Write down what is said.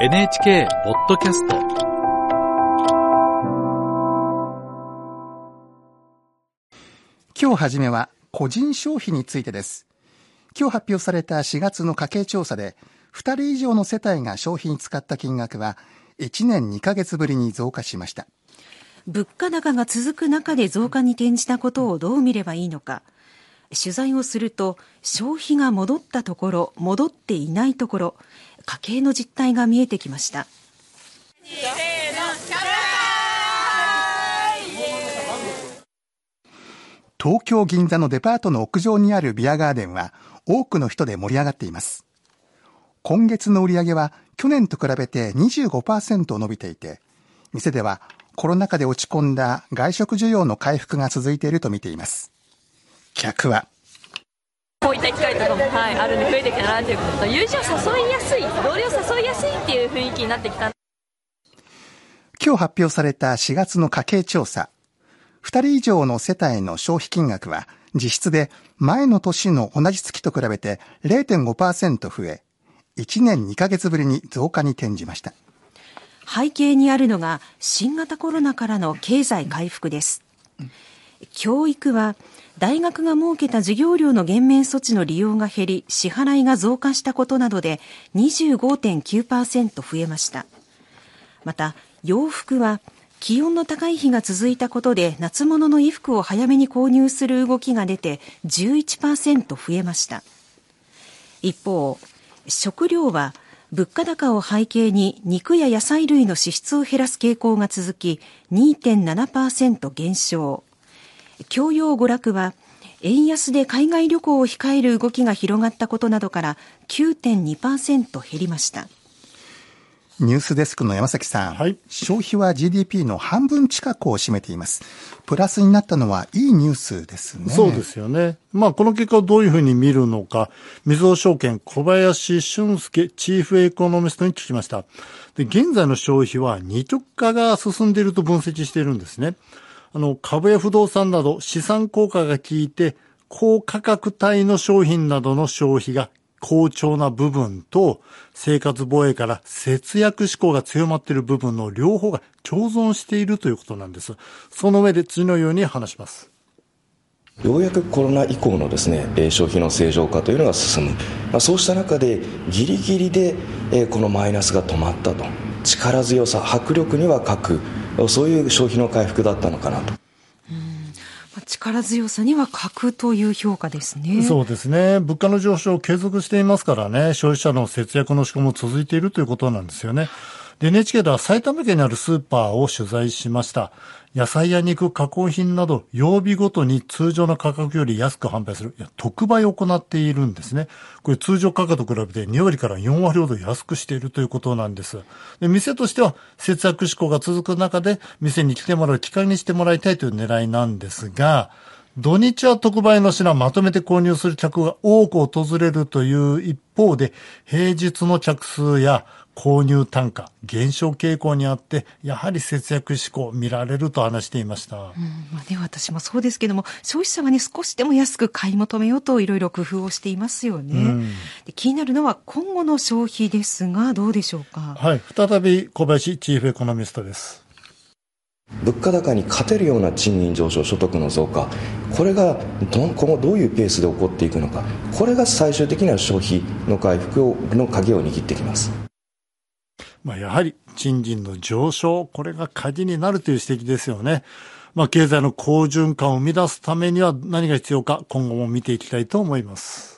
NHK ポッドキャスト。今日初めは個人消費についてです。今日発表された4月の家計調査で2人以上の世帯が消費に使った金額は1年2ヶ月ぶりに増加しました。物価高が続く中で増加に転じたことをどう見ればいいのか取材をすると消費が戻ったところ戻っていないところ家計の実態が見えてきました。東京銀座のデパートの屋上にあるビアガーデンは多くの人で盛り上がっています。今月の売り上げは去年と比べて25%伸びていて店ではコロナ禍で落ち込んだ外食需要の回復が続いていると見ています。客は。こういった機会とかも、はい、あるんで増えてきたなということと友人を誘いやすい同僚を誘いやすいっていう雰囲気になってきた。今日発表された4月の家計調査。2人以上の世帯の消費金額は実質で前の年の同じ月と比べて0.5%増え1年2ヶ月ぶりに増加に転じました。背景にあるのが新型コロナからの経済回復です。教育は大学が設けた授業料の減免措置の利用が減り支払いが増加したことなどで25.9%増えました。また洋服は気温の高い日が続いたことで夏物の衣服を早めに購入する動きが出て11%増えました。一方食料は物価高を背景に肉や野菜類の支出を減らす傾向が続き2.7%減少。教養娯楽は円安で海外旅行を控える動きが広がったことなどから9.2%減りましたニュースデスクの山崎さん、はい、消費は GDP の半分近くを占めています。プラスになったのはいいニュースですね。そうですよね。まあ、この結果をどういうふうに見るのか、みずほ証券小林俊介チーフエコノミストに聞きました。で、現在の消費は二極化が進んでいると分析しているんですね。の、株や不動産など資産効果が効いて、高価格帯の商品などの消費が好調な部分と生活防衛から節約志向が強まっている部分の両方が共存しているということなんです。その上で次のように話します。ようやくコロナ以降のですね消費の正常化というのが進む、まあ、そうした中でギリギリでこのマイナスが止まったと力強さ迫力には欠くそういう消費の回復だったのかなと。力強さには欠くという評価ですね。そうですね。物価の上昇を継続していますからね、消費者の節約の仕組みも続いているということなんですよね。で、NHK では埼玉県にあるスーパーを取材しました。野菜や肉、加工品など、曜日ごとに通常の価格より安く販売する、いや特売を行っているんですね。これ通常価格と比べて2割から4割ほど安くしているということなんです。で、店としては節約志向が続く中で、店に来てもらう機会にしてもらいたいという狙いなんですが、土日は特売の品をまとめて購入する客が多く訪れるという一方で、平日の客数や購入単価、減少傾向にあって、やはり節約志向見られると話していました。うんまあね、私もそうですけども、消費者はね、少しでも安く買い求めようといろいろ工夫をしていますよね、うん、で。気になるのは今後の消費ですが、どうでしょうか？はい、再び小林チーフエコノミストです。物価高に勝てるような賃金上昇、所得の増加、これが今後どういうペースで起こっていくのか、これが最終的には消費の回復の鍵を握ってきます。まあ、やはり賃金の上昇、これが鍵になるという指摘ですよね。まあ、経済の好循環を生み出すためには何が必要か、今後も見ていきたいと思います。